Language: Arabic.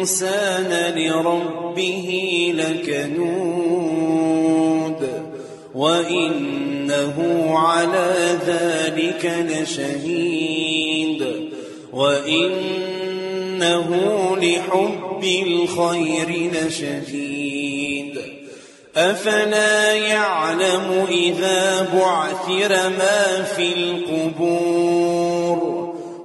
الإنسان لربه لكنود وإنه على ذلك لشهيد وإنه لحب الخير لشديد أفلا يعلم إذا بعثر ما في القبور؟